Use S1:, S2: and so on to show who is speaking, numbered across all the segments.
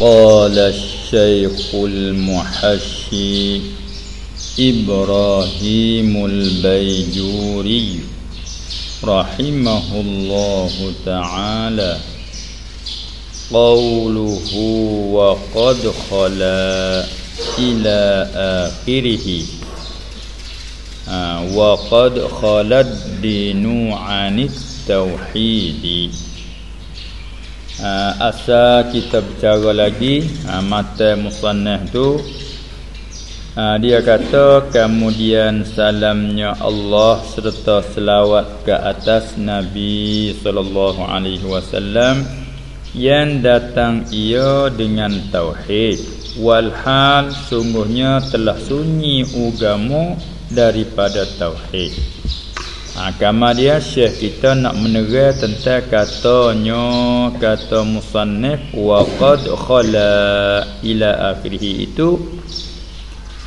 S1: قال الشيخ المحشي إبراهيم البيجوري رحمه الله تعالى. قوله وقد خلا إلى آخره. وقد خلا الدين عن التوحيد. Uh, asal kita bicara lagi uh, mata musannah tu uh, dia kata kemudian salamnya Allah serta selawat ke atas Nabi sallallahu alaihi wasallam yang datang ia dengan tauhid. Walhal sungguhnya telah sunyi agama daripada tauhid Ha, kama dia syekh kita nak menerang tentang katanya kata musannif wa qad khala ila akhirih. Itu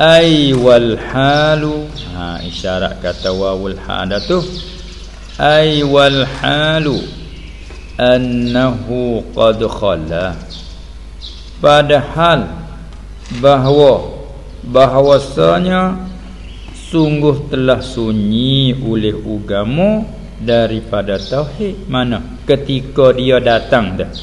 S1: ay wal halu. Ha isyarat kata wawul ha ada tu. Ay wal halu annahu qad khala. Padahal bahawa bahwasanya sungguh telah sunyi oleh ugamu daripada tauhid. Mana? Ketika dia datang dah.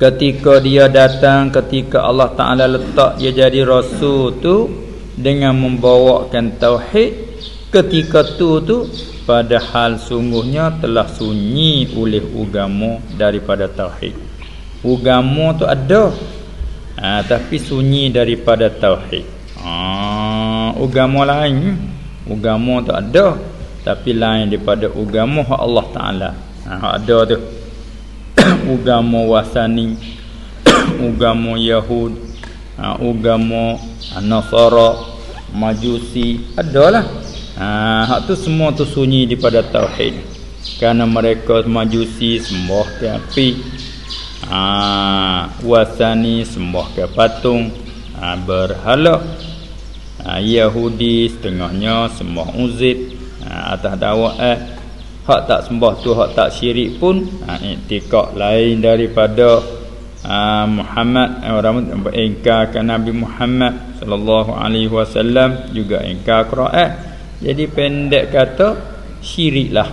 S1: Ketika dia datang ketika Allah Taala letak dia jadi rasul tu dengan membawakan tauhid ketika tu tu padahal sungguhnya telah sunyi oleh ugamu daripada tauhid. Ugamu tu ada. Ha, tapi sunyi daripada tauhid. Ah, agama lain agama tak ada tapi lain daripada agama Allah Taala. Ha ada tu. agama wasani, agama Yahud, ha, agama Nasara, Majusi, adalah. Ha hak tu semua tu sunyi daripada tauhid. Karena mereka Majusi sembah ke api. Ha wasani sembah ke patung. Ha berhala ha, Yahudi setengahnya sembah Uzair ha, atas dakwah eh hak tak sembah tu hak tak syirik pun ha, iktikad lain daripada ha, Muhammad eh, orang ingkarkan Nabi Muhammad sallallahu alaihi wasallam juga ingkar Quran jadi pendek kata syiriklah.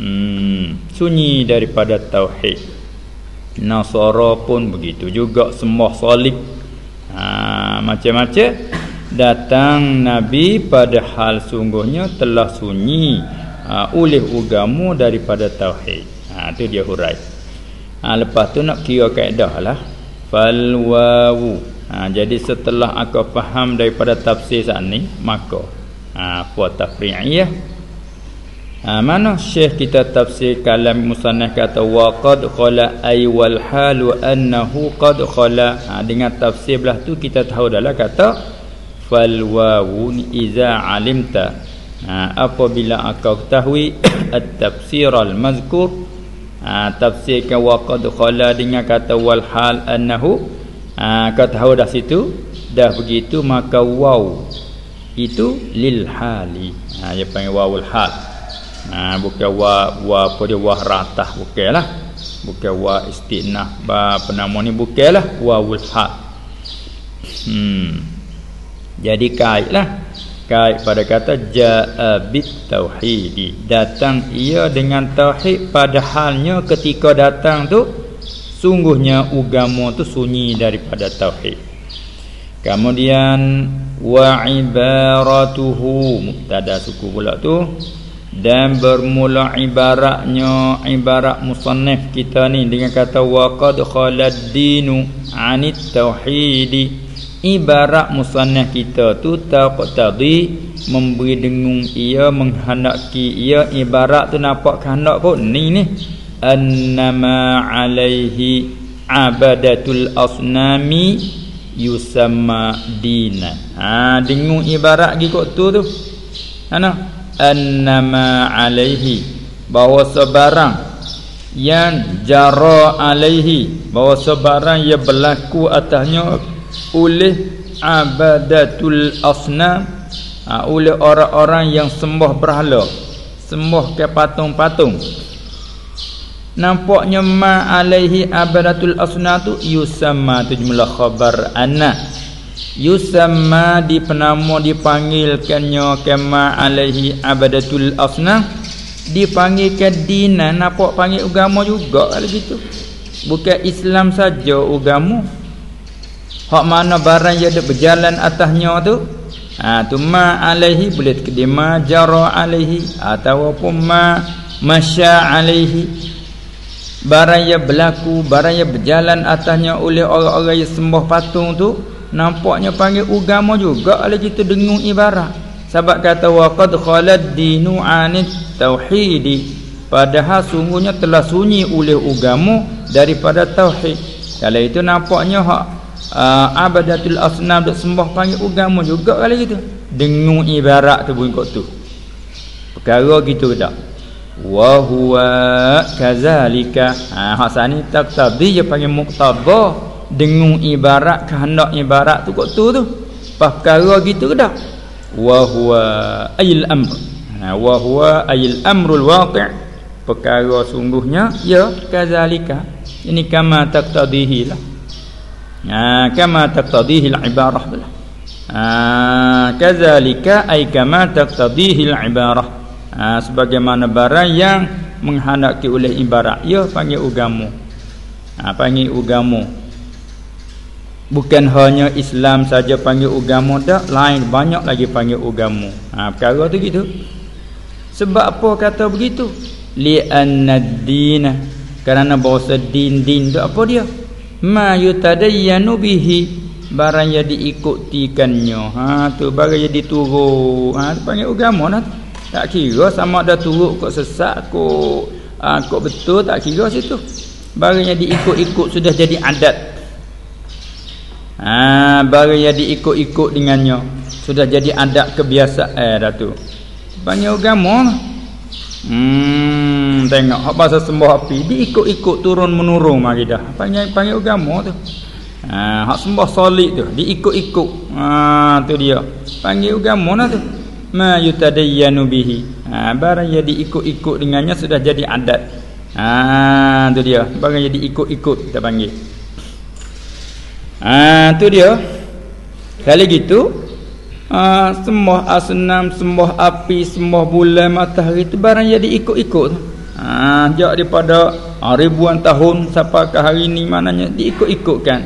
S1: Hmm, sunyi daripada tauhid. Nasara pun begitu juga sembah salib. Ha, macam-macam datang Nabi pada hal sungguhnya telah sunyi uh, oleh ugamu daripada tauhid. Ha tu dia hurai. Ha lepas tu nak kira kaedah lah. Fal wawu. Ha jadi setelah aku faham daripada tafsir saat ni maka ha buat tafri'iyah. Ha mana syekh kita tafsir kalam musannaf kata wa qad khala ay wal halu annahu qad khala. Ha dengan tafsir belah tu kita tahu dah lah kata fal wawun iza alimta. Ha, apabila akau ketahui at-tafsir al-mazkur ha, tafsirkan waqad khala dengan kata wal hal annahu. Ha, kau tahu dah situ? Dah begitu maka waw itu lil hali. Ha, dia panggil wawul hal. Ha, bukan wa wa apa dia wah ratah bukanlah. Bukan wa istinah ba apa nama ni bukanlah wawul hal. Hmm jadi kaitlah. Kait pada kata jaa bit tauhid datang ia dengan tauhid padahalnya ketika datang tu sungguhnya agama tu sunyi daripada tauhid. Kemudian wa ibaratuhu mubtada suku pula tu dan bermula ibaratnya ibarat musannif kita ni dengan kata wa qad khalad dinu anit tauhidi ibarat musannah kita tu taqtadi memberi dengung ia menghendaki ia. Ibarat tu nampak kehendak pun ni ni. Annama alaihi abadatul asnami yusamma dina. Ha dengung ibarat gi kok tu tu. Ana? Annama alaihi. Bahawa sebarang. Yang jara alaihi. Bahawa sebarang yang berlaku atasnya oleh abadatul asnam ha, oleh orang-orang yang sembah berhala sembah ke patung-patung nampaknya ma alaihi abadatul asna tu yusamma tu jumlah khabar anna yusamma di penama dipanggilkannya kama alaihi abadatul asna. Dipanggilkan dina nampak panggil agama juga kalau gitu. Bukan Islam saja agama hak mana barang yang ada berjalan atasnya tu? Ha tu ma alaihi boleh kedima jara alaihi ataupun ma masya alaihi. Barang yang berlaku barang yang berjalan atasnya oleh orang-orang yang sembah patung tu nampaknya panggil agama juga oleh kita dengung ibarat. Sebab kata waqad khalad dinu anit tauhidi. Padahal sungguhnya telah sunyi oleh agama daripada tauhid. Kalau itu nampaknya hak uh, abadatul asnam dok sembah panggil agama juga kali gitu. Dengung ibarat tu pun tu. Perkara gitu tak? Wa huwa kazalika. Ha hak sani tak tadi dia panggil muqtabah dengung ibarat kehendak ibarat tu kok tu tu. Perkara gitu dah wa huwa ayil amr. Ha wa huwa ayil amrul waqi' perkara sungguhnya ya kazalika. Ini kama taqtadihi lah ha kama taqtadihi al ibarah. Lah ha kazalika ay kama taqtadihi al ibarah. Ha sebagaimana barang yang menghendaki oleh ibarat. Ya panggil ugamu. Ha panggil ugamu. Bukan hanya Islam saja panggil agama tak Lain banyak lagi panggil agama ha, Perkara tu gitu. Sebab apa kata begitu? Li'anna dina. Kerana bahasa din-din tu apa dia Ma yutadayyanu bihi. Barang yang diikutikannya. Ha, tu Barang yang diturut ha, Panggil agama lah. Tak kira sama ada turut kok sesak Kok, ha, kok betul tak kira situ. Barang yang diikut-ikut sudah jadi adat. Ha, Barang yang diikut-ikut dengannya Sudah jadi adat kebiasaan eh, dah tu. Banyak agama Hmm, tengok hak bahasa sembah api diikut-ikut turun menurun mari dah. Panggil panggil agama tu. Ha, hak sembah solid tu diikut-ikut. Ha, tu dia. Panggil agama lah tu. Ma yutadayyanu bihi. Ha, barang yang diikut-ikut dengannya sudah jadi adat. Ha, tu dia. Barang yang diikut-ikut kita panggil. Ha tu dia. Kalau gitu ha, sembah asnam, sembah api, sembah bulan, matahari itu barang jadi ikut-ikut. Ha jak daripada ha, ribuan tahun sampai ke hari ini maknanya diikut-ikutkan.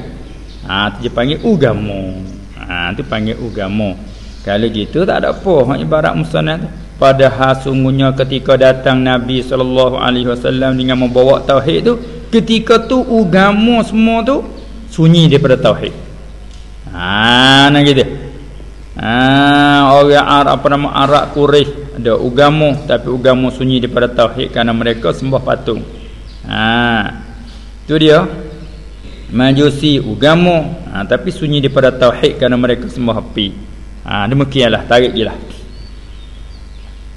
S1: Ha tu dia panggil agama. Ha tu panggil agama. Kalau gitu tak ada apa ibarat musannad tu. Padahal sungguhnya ketika datang Nabi sallallahu alaihi wasallam dengan membawa tauhid tu, ketika tu agama semua tu sunyi daripada tauhid. Ha nak gitu. Ha orang Arab apa nama Arab Quraisy ada agama tapi agama sunyi daripada tauhid kerana mereka sembah patung. Ha tu dia. Majusi agama ha, tapi sunyi daripada tauhid kerana mereka sembah api. Ha demikianlah tarik jelah.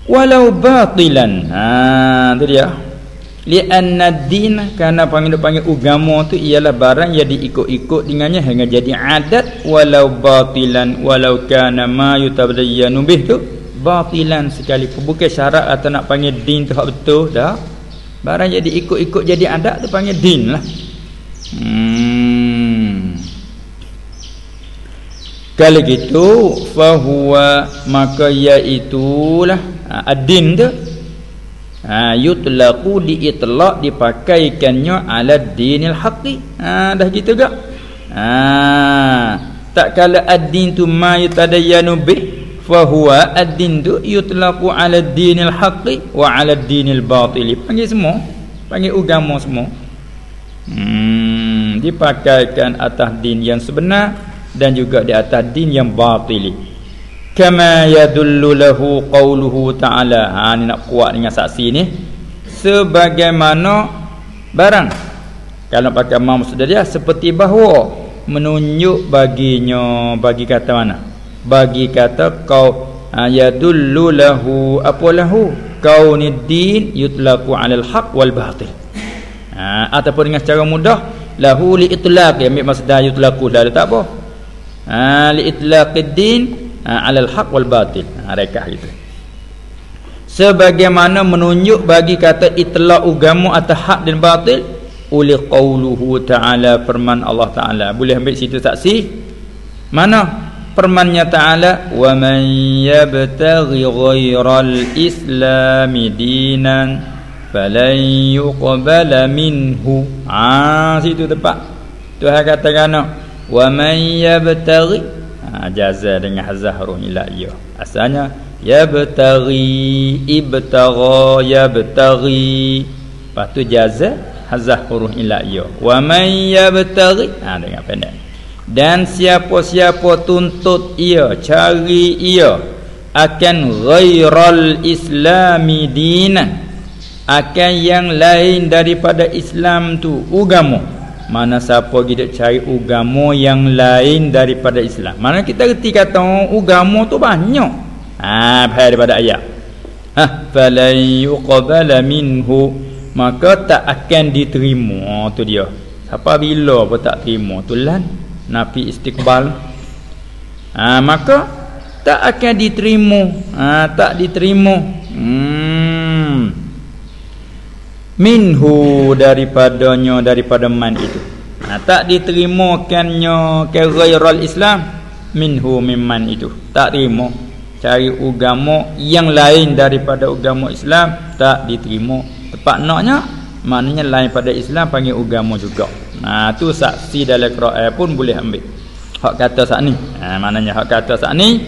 S1: Walau batilan. Ha tu dia li'anna din kerana panggil panggil agama tu ialah barang yang diikut-ikut dengannya. Hingga jadi adat walau batilan walau kana ma yutabayyanu bih tu batilan sekali. Bukan syarat atau nak panggil din tu hak betul dah. Barang yang diikut-ikut jadi adat tu panggil din lah. Hmm. Kalau gitu fahuwa maka iaitulah ha, ad-din tu ha yutlaqu diitlaq dipakaikannya ala dinil haqqi. Ha dah gitu gak? Ha tak kala ad-din tu ma yatadayyanu bih fa huwa ad-din tu yutlaqu ala dinil haqqi wa ala dinil batil panggil semua panggil agama semua. Hmm dipakaikan atas din yang sebenar dan juga di atas din yang batili kama yadullu lahu qawluhu ta'ala. Ha ni nak kuat dengan saksi ni. Sebagaimana barang. Kalau pakai mam dia seperti bahawa menunjuk baginya bagi kata mana? Bagi kata kau ha, yadullu lahu apa lahu? Kauniddin yutlaqu 'alal haq wal batil. Ha, ataupun dengan secara mudah lahu li itlaq. Ambil masdar yutlaqu dah tak apa. Ha, li itlaqid din ha, alal haq wal batil. Ha, rekah gitu sebagaimana menunjuk bagi kata itlaq agama atau hak dan batil oleh qauluhu ta'ala firman Allah Ta'ala. Boleh ambil situ saksi mana? Firmannya Ta'ala wa man yabtaghi ghairal islami dinan falan yuqbala minhu. Ah situ tepat. Tuhan katakan wa man yabtaghi jaza dengan hazah huruf ila ya asalnya yabtaghi ibtagha yabtaghi. Lepas tu jaza hazah huruf ila ya wa may yabtaghi ha dengan pendek. Dan siapa-siapa tuntut ia cari ia akan ghairal islami dinan. Akan yang lain daripada Islam tu agama mana siapa kita cari agama yang lain daripada Islam. Mana kita reti kata agama tu banyak. Ha daripada ayat. Ha falan yuqbala minhu. Maka tak akan diterima tu dia. Siapa bila pun tak terima tu lan nafi istiqbal. Ha, maka tak akan diterima. Ha, tak diterima. Hmm. Minhu daripadanya daripada man itu ha, tak diterima kannya kerairal islam minhu mimman itu tak terima cari agama yang lain daripada agama Islam tak diterima Tepat naknya maknanya lain pada Islam panggil agama juga. Ha tu saksi dalam Quran pun boleh ambil. Hak kata sat ni. Ha maknanya hak kata sat ni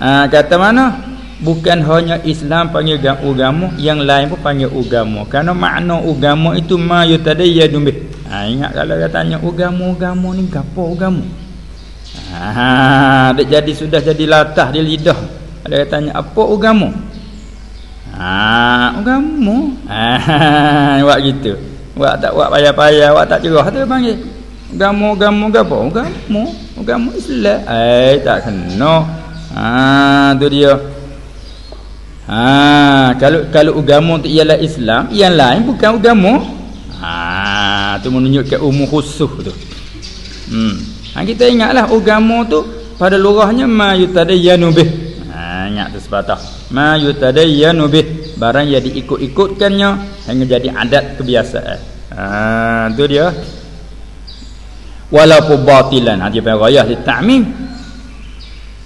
S1: ha, kata mana? Bukan hanya Islam panggil agama, yang lain pun panggil agama. Karena makna agama itu ma yutadayyadu bih. Ha ingat kalau katanya agama-agama ni gapo agama? Ha dak jadi sudah jadi latah di lidah. Ada katanya apa agama? Ha, agama. Ha, buat gitu. Buat tak buat payah-payah, buat tak cerah tu panggil. Agama, agama gapo? Agama, agama Islam. Eh, tak kena. Ha, tu dia. Ha, kalau kalau agama tu ialah Islam, yang lain bukan agama. Ha, tu menunjukkan umum khusus tu. Hmm. Ha, kita ingatlah agama tu pada lurahnya ma yutadayyanu bih. Ha, ingat tu sebatah ma yutadayyanu bih barang yang diikut-ikutkannya hingga jadi adat kebiasaan ha tu dia walaupun batilan ha dia panggil ghayah li ta'mim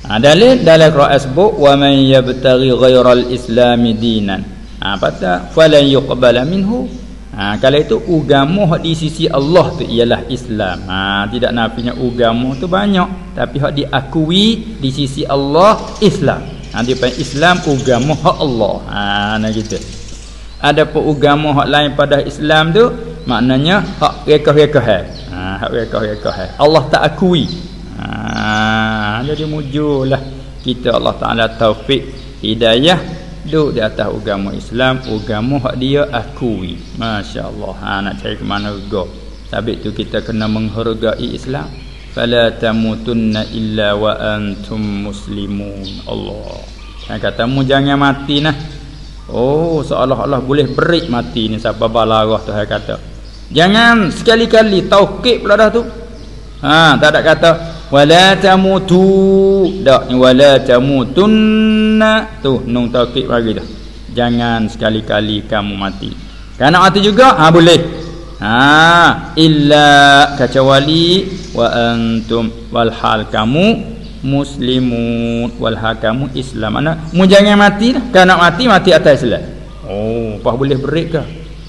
S1: ha dalil dalam Quran sebut wa man yabtaghi ghairal islami dinan. Ha patah falan yuqbala minhu. Ha kalau itu agama di sisi Allah tu ialah Islam. Ha tidak nafinya agama tu banyak tapi hak diakui di sisi Allah Islam. Ha, dia panggil Islam agama hak Allah. Ha nah gitu. Ada pun agama hak lain pada Islam tu maknanya hak rekah-rekah ha hak rekah-rekah Allah tak akui. Ha jadi mujulah kita Allah Taala taufik hidayah. Duduk di atas agama Islam agama hak dia akui. masya-Allah. Ha nak cari ke mana go sabit tu kita kena menghargai Islam. Fala tamutunna illa wa antum muslimun. Allah. Yang katamu jangan mati nah. Oh seolah-olah boleh berik mati ni sebab balarah tu kata. Jangan sekali-kali taukid pula dah tu. Ha tak ada kata wala tamutu. Dak wala tamutunna. Tu nun taukid lagi dah. Jangan sekali-kali kamu mati. Kerana mati juga ha boleh. Ha illa kecuali wa antum wal hal kamu muslimun. Wal hal kamu islam. Mana mu jangan mati dah. Kalau nak mati mati atas islam. Oh apa boleh break ke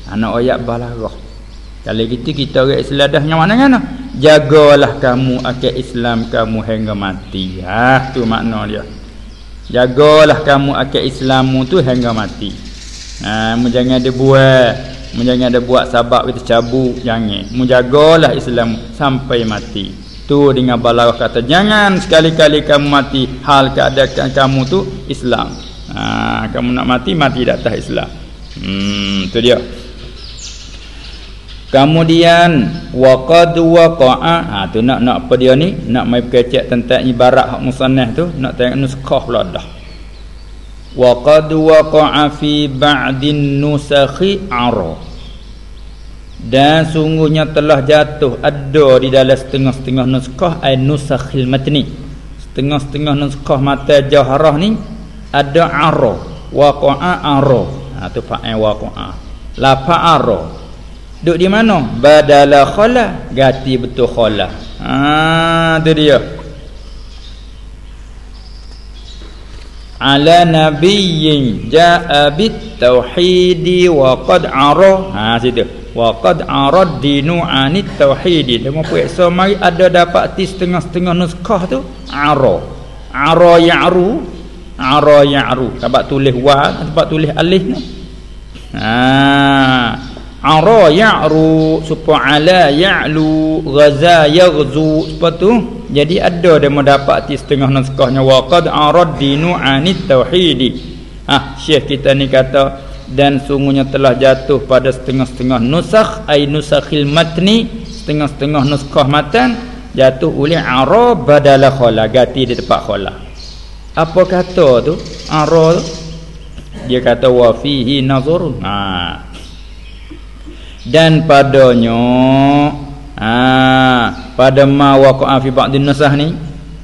S1: anak ayat balarah. Kalau gitu kita orang Islam dah yang mana mana jagalah kamu akan Islam kamu hingga mati. Ah tu makna dia. Jagalah kamu akan Islammu tu hingga mati. Ha mu jangan ada buat. Jangan ada buat sabab kita cabut Jangan. Menjagalah Islam Sampai mati. Tu dengan balarah kata Jangan sekali-kali kamu mati. Hal keadaan kamu tu Islam. Ha, Kamu nak mati Mati di atas Islam. Hmm tu dia Kemudian waqad waqa'a. Ha tu nak nak apa dia ni? Nak mai berkecek tentang ibarat hak musannaf tu nak tengok nuskah pula dah. Waqad waqa'a fi ba'din nusakhi ar dan sungguhnya telah jatuh ada di dalam setengah-setengah nuskah ai nusakhil matni. Setengah-setengah nuskah mata jahrah ni ada ar waqa'a ar ha tu fa'il waqa'a. La fa'ar duk di mana? Badala khala. Ganti betul khala. Ha tu dia. Ala nabiyyin jaa bit tauhidi wa qad ara. Ha situ. Wa qad arad dinu anit tauhidi dia mau puasa mari ada dapat ti setengah-setengah nuskah tu ara. Ara ya'ru. Ara ya'ru. Sebab tulis wa sebab tulis alif ni. Ha ara ya'ru supaya ala ya'lu ghaza yaghzu. Sebab tu jadi ada dia mendapat ti setengah naskahnya waqad arad dinu anit tauhid ah syekh kita ni kata dan sungguhnya telah jatuh pada setengah-setengah nusakh ai nusakhil matni setengah-setengah naskah matan jatuh oleh ara badala khala ganti di tempat khala apa kata tu ara tu? Dia kata wa fihi nazarun. Ha dan padanya ha, pada ma waqa'a fi ba'dhin nasah ni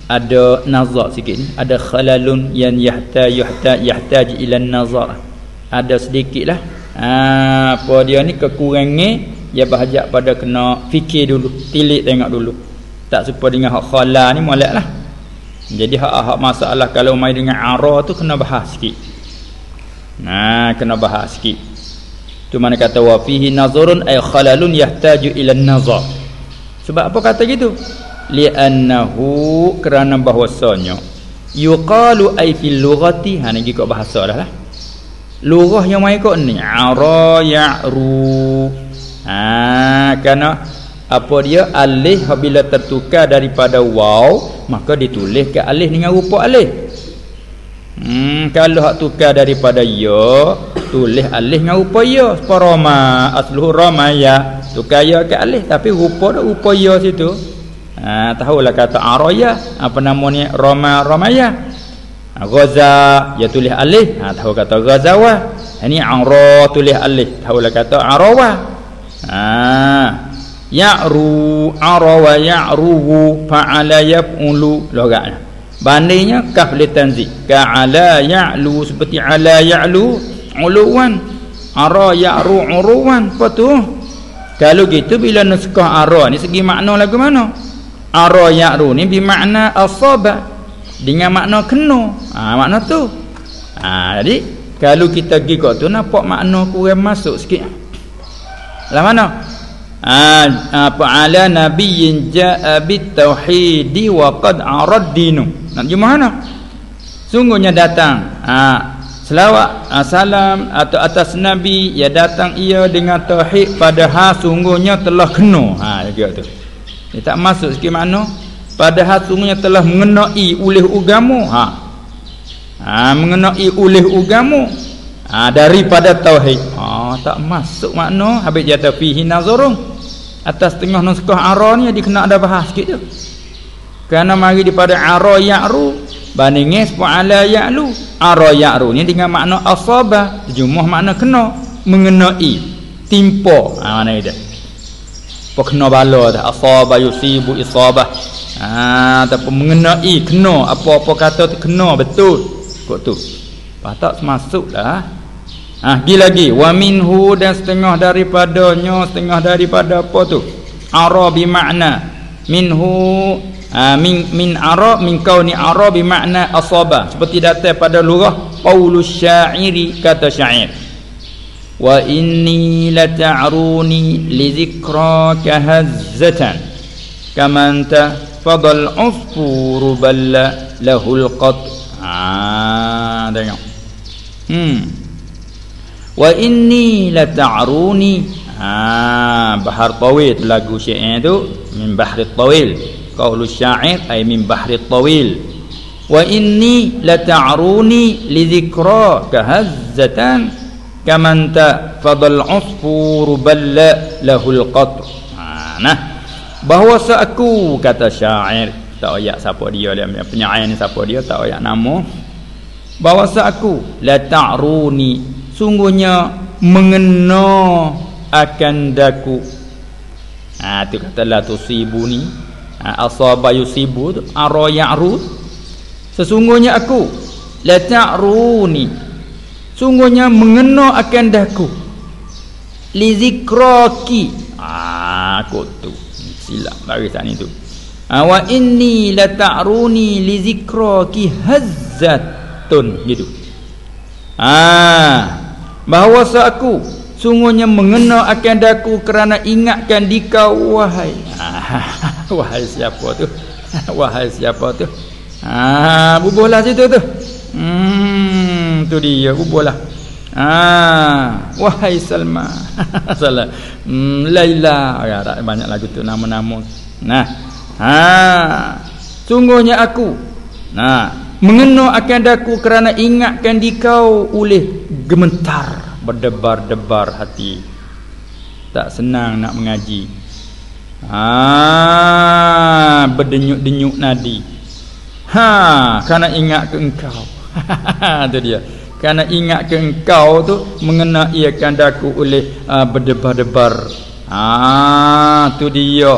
S1: ada nazar sikit ni. Ada khalalun yang yahta yuhta yahtaj ila nazar. Ada sedikitlah ha, apa dia ni? Kekurangan dia berhajat pada kena fikir dulu tilik tengok dulu. Tak serupa dengan hak khala ni molek lah. Jadi hak-hak masalah kalau mai dengan ara tu kena bahas sikit. Nah kena bahas sikit Tu mana kata wa fihi nazarun ay khalalun yahtaju ila nazar. Sebab apa kata gitu? Li'annahu kerana bahwasanya yuqalu ay fil lughati ha ni kok bahasa dah lah. Lughah yang mai kok ni ara ya'ru. Ha kerana apa dia alih apabila tertukar daripada waw maka ditulis ke alih dengan rupa alih. Hmm, kalau hak tukar daripada ya, tulis alih dengan rupa ya. Roma, asluhu roma ya. Tukar ya ke alih tapi rupa dah rupa ya situ. Ha, tahulah kata araya, apa namanya Roma Romaya. Ha, Ghaza ya tulis alih, ha, tahu kata Ghazawa. Ini ara tulis alih, tahulah kata arawa. Ha, ya'ru arawa ya'ruhu fa'ala yaf'ulu logatnya bandingnya kaf li tanzi ka ala ya'lu seperti ala ya'lu uluwan. Ara ya'ru uruwan. Apa tu? Kalau gitu bila nuskah ara ni segi makna lagu mana? Ara ya'ru ni bermakna asaba. Dengan makna kena. Ha makna tu. Ha jadi kalau kita pergi kat tu nampak makna kurang masuk sikit. Lah mana? Apa ala nabiyyin jaa bit tauhid wa qad arad dinu nak jumah mana? Sungguhnya datang. Ha selawat ha, salam atau atas nabi ya datang ia dengan tauhid padahal sungguhnya telah kena. Ha dia tu. Dia tak masuk sikit makna padahal sungguhnya telah mengenai oleh agama ha. Ha mengenai oleh agama ha daripada tauhid. Ha tak masuk makna. Habis dia fihi nazarun. Atas tengah nuskah ara ni dia kena ada bahas sikit tu kerana mari daripada ara ya'ru bandingnya ala ya'lu. Ara ya'ru ni dengan makna asaba terjemah makna kena mengenai timpa. Ha mana dia? Kena bala dah asaba yusibu isabah ha tapi mengenai kena. Apa-apa kata tu kena betul. Kok tu. Patut masuk dah Ah, ha, lagi. Wa minhu dan setengah daripadanya setengah daripada apa tu? Ara bi makna. Minhu ha, min min ara min kauni ara bi makna asaba. Seperti datang pada lurah qaulus syairi kata syair. Wa inni la ta'runi li dhikraka hazzatan kama anta fadal usfuru balla lahul qat ah tengok. Hmm. Wa inni la ta'runi ha bahar tawil lagu syair tu min bahri tawil qaulu syair ay min bahri tawil. Wa inni la ta'runi li dhikra kahazzatan kaman ta fadal usfur balla lahul qatr. Ha nah. Bahawa aku kata syair tak ayat siapa dia dia penyair ni siapa dia tak ayat nama. Bahawa aku la ta'runi sungguhnya mengena akan daku. Ha tu kata la tusibu ni ha, asaba yusibu tu ara ya'ru sesungguhnya aku la ta'runi. Sungguhnya mengena akan daku li zikraki. Ah kok tu. Silap barisan itu. Ah, wa inni la ta'runi li zikraki hazzatun. Gitu. Ah bahawa aku sungguhnya mengena akan daku kerana ingatkan dikau wahai ah, wahai siapa tu wahai siapa tu ah bubuhlah situ tu Hmm, tu dia kubulah. Ah, wahai Salma. Salah. Hmm, Laila. Ya, tak banyak lagu tu nama-nama. Nah. Ha. Sungguhnya aku. Nah, mengena akan daku kerana ingatkan di kau oleh gementar berdebar-debar hati. Tak senang nak mengaji. Ah, berdenyut-denyut nadi. Ha, kerana ingat ke engkau. tu dia kerana ingat ke engkau tu mengenai akan daku oleh uh, berdebar-debar ah tu dia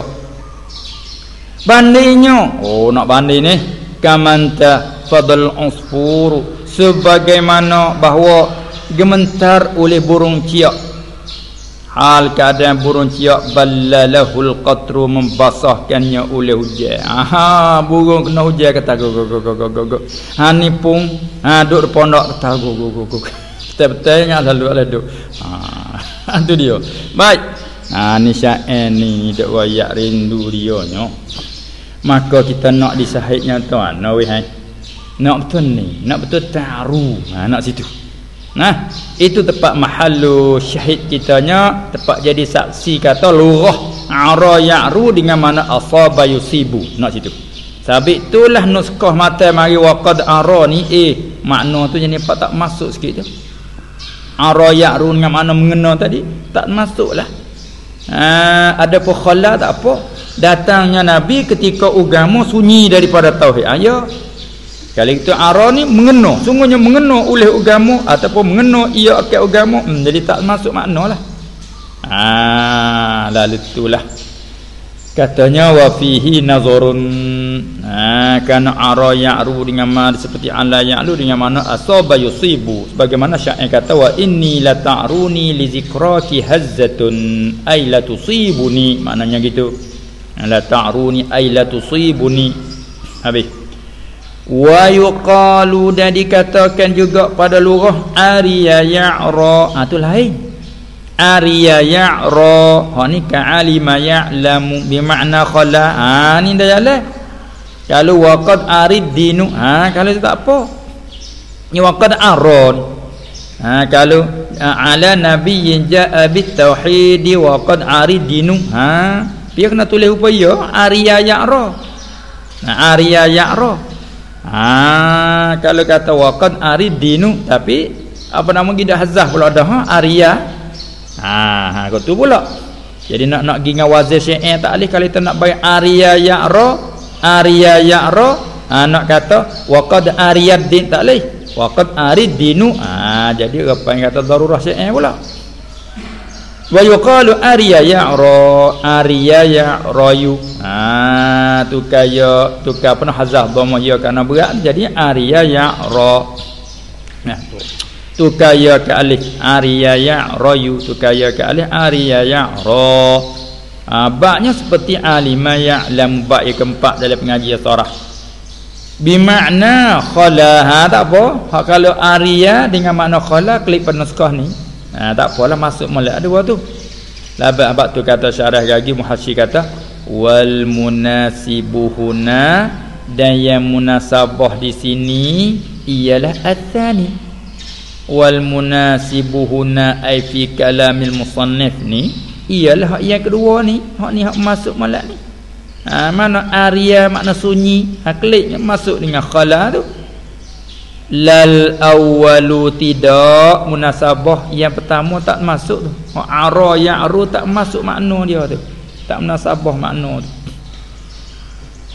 S1: bandingnya oh nak banding ni kamanta fadl usfur sebagaimana bahawa gementar oleh burung ciak Hal keadaan burung ciak ballalahul qatru membasahkannya oleh hujan. Aha, burung kena hujan kata go go go go go go. Ha ni pun ha duk di pondok kata go go go go. Betul-betul ingat lalu duk. Ha tu dia. Baik. Ha ni syair ni duk wayak rindu dia nyo. Maka kita nak disahidnya tuan, we hai. Nak betul ni, nak betul taru. Ha nak situ. Nah, itu tempat mahallu syahid kitanya, tempat jadi saksi kata lurah ara ya'ru dengan mana asaba yusibu. Nak situ. Sabit itulah nuskah mata mari waqad ara ni eh makna tu jadi tak masuk sikit tu. Ara ya'ru dengan mana mengena tadi tak masuklah. Ha, ada pun khala tak apa. Datangnya Nabi ketika agama sunyi daripada tauhid. Ayo kalau itu ara ni mengena, sungguhnya mengena oleh agama ataupun mengena ia akan agama, hmm, jadi tak masuk maknalah. Ah, lalu itulah. Katanya wa fihi nazarun. Ah, kana ara ya'ru dengan mana seperti ala ya'lu dengan mana asaba yusibu. Sebagaimana syair kata wa inni la ta'runi li zikraki hazzatun ay la tusibuni. Maknanya gitu. La ta'runi ay la tusibuni. Habis wa yuqalu dan dikatakan juga pada lurah ariya ya'ra. Ha tu lain. Ariya ya'ra. Ha ni ka alima ya'lamu bi makna khala. Ha ni dah jalan. Kalau waqad arid dinu ha kalau tak apa. Ni waqad aron. Ha kalau ala nabiyyin ja'a bit tauhid waqad arid dinu ha dia kena tulis upaya ariya ya'ra. Ha ariya ya'ra Ha kalau kata waqad aridinu tapi apa nama kita hazah pula dah ha aria. Ha ha kau tu pula. Jadi nak nak gi ngawazir syair tak alih kalau kita nak bayar aria ya'ra aria ya'ra ha nak kata waqad ariyad din tak alih. Waqad aridinu ha jadi apa yang kata darurah syair pula wa yuqalu ariya ya'ra ariya ya'rayu ha tu kaya tu ka apa hazah dhamma ya kana berat jadi ariya ya'ra. Nah tu kaya ke alif ariya ya'rayu tu kaya ke alif ariya ya'ra. Ha, baknya seperti alima ya'lam bak yang keempat dalam pengajian surah bimakna khala. Ha tak apa. Ha, kalau ariya dengan makna khala klik penuskah ni ha, tak apalah masuk molek. Ada waktu labat abad tu kata syarah lagi muhasyi kata wal munasibuhuna dan yang munasabah di sini ialah atsani wal munasibuhuna ai fi kalamil musannif ni ialah hak yang kedua ni. Hak ni hak masuk molek ni. Ha, mana arya makna sunyi. Hak klik masuk dengan khala tu lal awwalu tidak. Munasabah yang pertama tak masuk tu. Ara ya'ru tak masuk makna dia tu. Tak munasabah makna tu.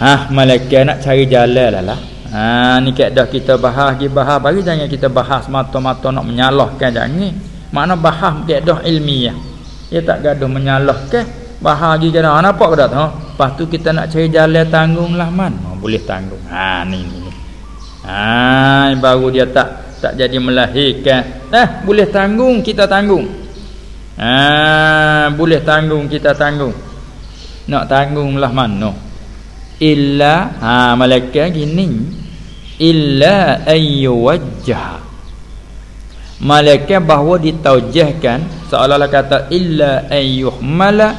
S1: Ha malaikat nak cari jalan lah lah. Ha ni kaedah kita bahas lagi bahas bagi jangan kita bahas mata-mata nak menyalahkan jangan. Makna bahas kaedah ilmiah. Dia tak gaduh menyalahkan. Bahas lagi kena apa ke dah ha lepas tu kita nak cari jalan tanggunglah man. Oh, boleh tanggung. Ha ni ni Ha baru dia tak tak jadi melahirkan. Dah boleh tanggung kita tanggung. Ah boleh tanggung kita tanggung. Nak tanggunglah mana? Illa ha malaikat gini. Illa ayyuwajjah malaikat bahawa ditaujahkan seolah-olah kata illa ayyuhmala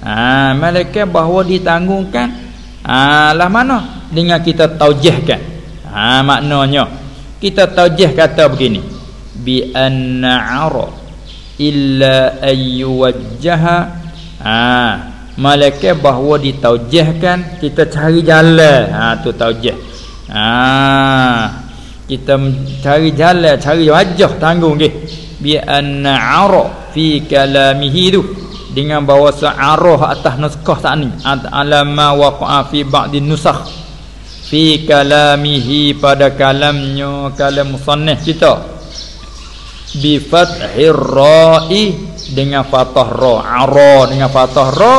S1: ha malaikat bahawa ditanggungkan ha lah mana? Dengan kita taujahkan ha maknanya kita taujah kata begini. Bi anna ara illa ayyuwajjaha ha malaikat bahawa ditaujahkan kita cari jalan. Ha tu taujah ha kita cari jalan cari wajah tanggung ke bi anna ara fi kalamihi tu. Dengan bawa sa'arah atas naskah tak ni. Alama waqa'a fi ba'd nusakh fi kalamihi pada kalamnya kalam musannif kita. Bi fathir ra'i dengan fathah ra ara dengan fathah ra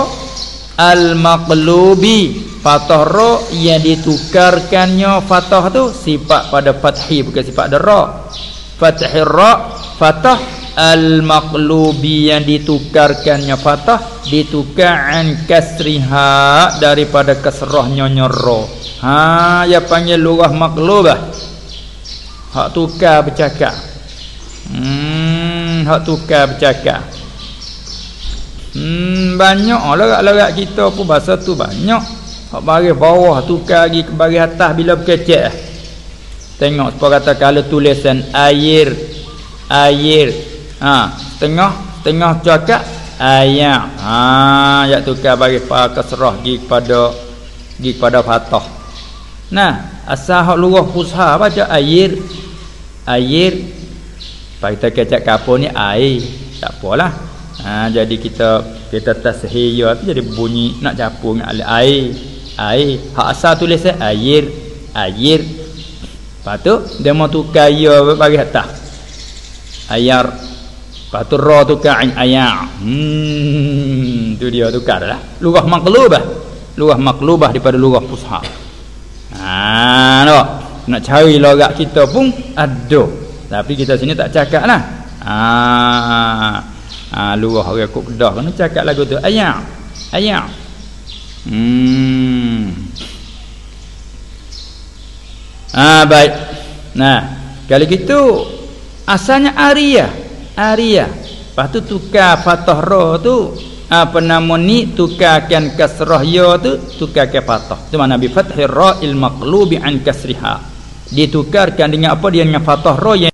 S1: al maqlubi fathah ra yang ditukarkannya fathah tu sifat pada fathi bukan sifat dara fathir ra fathah al maqlubi yang ditukarkannya fathah ditukarkan kasriha daripada kasrahnya nyara ha ya panggil lurah maqlubah hak tukar bercakap hmm hak tukar bercakap Hmm banyak larat-larat kita pun bahasa tu banyak. Hak baris bawah tukar lagi ke baris atas bila berkecek. Tengok apa kata kalau tulisan air air. Ha, tengah tengah cakap ayat. Ha, ayat tukar fa kasrah gi kepada gi kepada fathah. Nah, asal hak luah fusha baca air. Air. Pak kita kecek kapur ni air. Tak apalah. Ha, jadi kita kita tashiyah tu jadi bunyi nak capur dengan air. Air. Hak asal tulis air. Air. Lepas tu dia mau tukar ya bagi atas. Ayar lepas tu ra tukar ayar hmm tu dia tukar lah lugah maklubah. Lugah maklubah daripada lugah fusha ha no nak cari logat kita pun ada tapi kita sini tak cakap lah. Ha ha, luah orang kok kedah kena cakap lagu tu. Ayam ayam hmm. Ah baik. Nah kalau gitu asalnya aria aria lepas tu tukar fathah ra tu apa nama ni tukarkan kasrah ya tu tukarkan fathah tu mana bi fathir ra il maqlubi an kasriha. Ditukarkan dengan apa? Dia dengan fathah ra yang